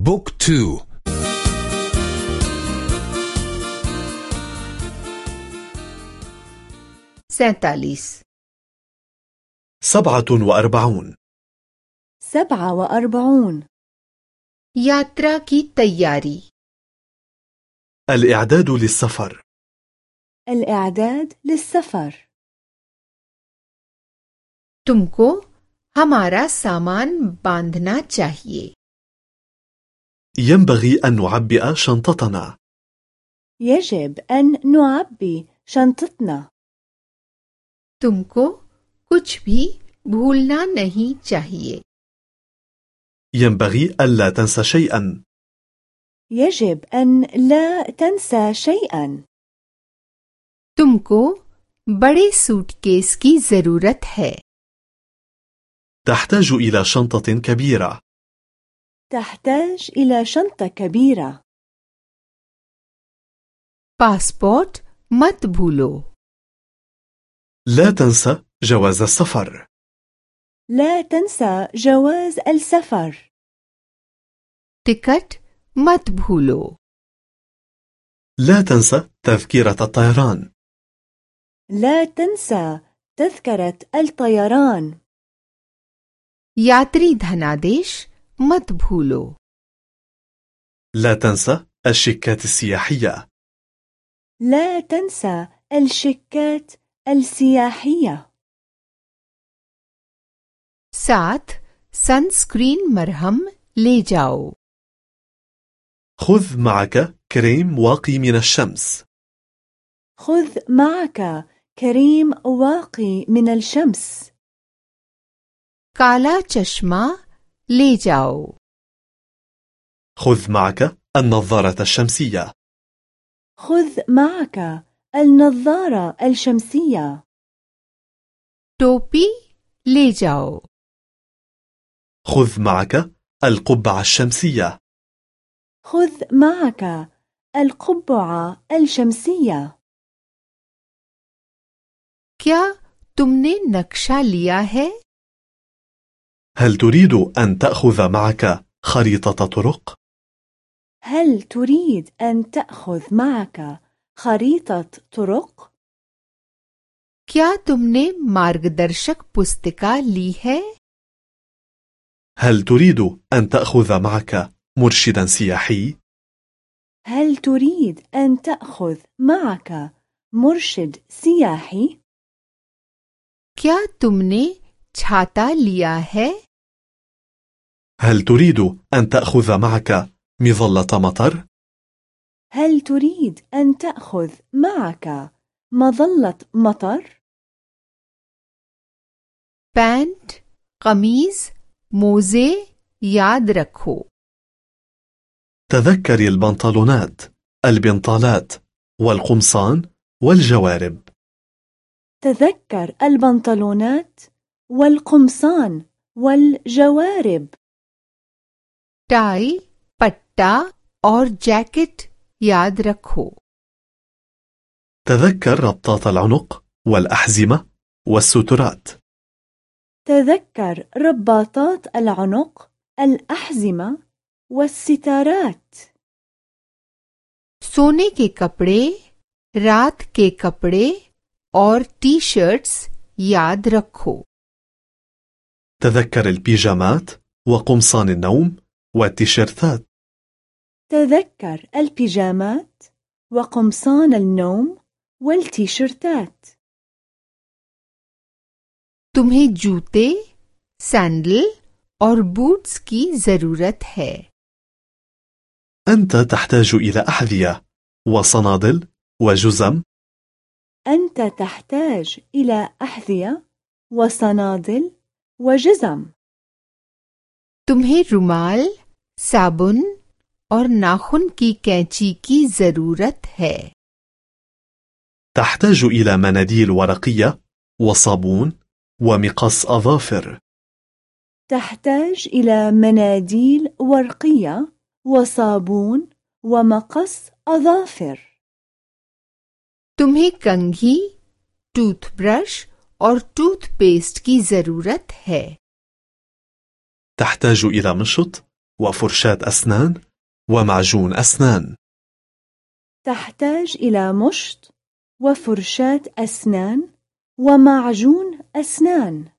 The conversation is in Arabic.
بوك تو سينتاليس سبعة وأربعون سبعة وأربعون यात्रा की तैयारी الإعداد للسفر الإعداد للسفر तुमको हमारा सामान बांधना चाहिए ينبغي أن نعبئ شنطتنا يجب أن نعبي شنطتنا तुमको कुछ भी भूलना नहीं चाहिए ينبغي ألا تنسى شيئا يجب أن لا تنسى شيئا तुमको बड़े सूटकेस की जरूरत है تحتاج إلى شنطة كبيرة تحتاج إلى شنطة كبيرة पासपोर्ट मत भूलो لا تنسى جواز السفر لا تنسى جواز السفر टिकट मत भूलो لا تنسى تذكرة الطيران لا تنسى تذكرة الطيران यात्री धनादेश مت بھولو لا تنسى الشيكات السياحية. لا تنسى الشيكات السياحية. سات سنسكرين مرهم لي جاو خذ معك كريم واقي من الشمس. خذ معك كريم واقي من الشمس. كالا چشمه ले जाओ خذ معك النظارة الشمسية خذ معك النظارة الشمسية टोपी ले जाओ خذ معك القبعة الشمسية خذ معك القبعة الشمسية क्या तुमने नक्शा लिया है هل تريد أن تأخذ معك خريطة طرق؟ هل تريد أن تأخذ معك خريطة طرق؟ क्या तुमने मार्गदर्शक पुस्तिका ली है هل تريد أن تأخذ معك مرشدا سياحي؟ هل تريد أن تأخذ معك مرشد سياحي؟ क्या तुमने छाता लिया है هل تريد أن تأخذ معك مظلة مطر؟ هل تريد أن تأخذ معك مظلة مطر؟ بانت قميص موزة ياد ركو تذكري البنطلونات البنطالات والقمصان والجوارب تذكر البنطلونات والقمصان والجوارب टाई पट्टा और जैकेट याद रखो تذكر ربطات العنق والأحزمة والسترات تذكر رباطات العنق الأحزمة والستارات सोने के कपड़े रात के कपड़े और टी शर्ट्स याद रखो تذكر البيجامات وقمصان النوم والتيشيرتات تذكر البيجامات وقمصان النوم والتيشيرتات तुम्हें जूते सैंडल और बूट्स की जरूरत है أنت تحتاج إلى أحذية وصنادل وجزم أنت تحتاج إلى أحذية وصنادل وجزم तुम्हें रुमाल साबुन और नाखून की कैंची की जरूरत है تحتاج إلى مناديل ورقية وصابون ومقص أظافر تحتاج إلى مناديل ورقية وصابون ومقص أظافر तुम्हें कंघी टूथब्रश और टूथपेस्ट की जरूरत है تحتاج إلى مشط وفرشاة أسنان ومعجون أسنان. تحتاج إلى مشط وفرشاة أسنان ومعجون أسنان.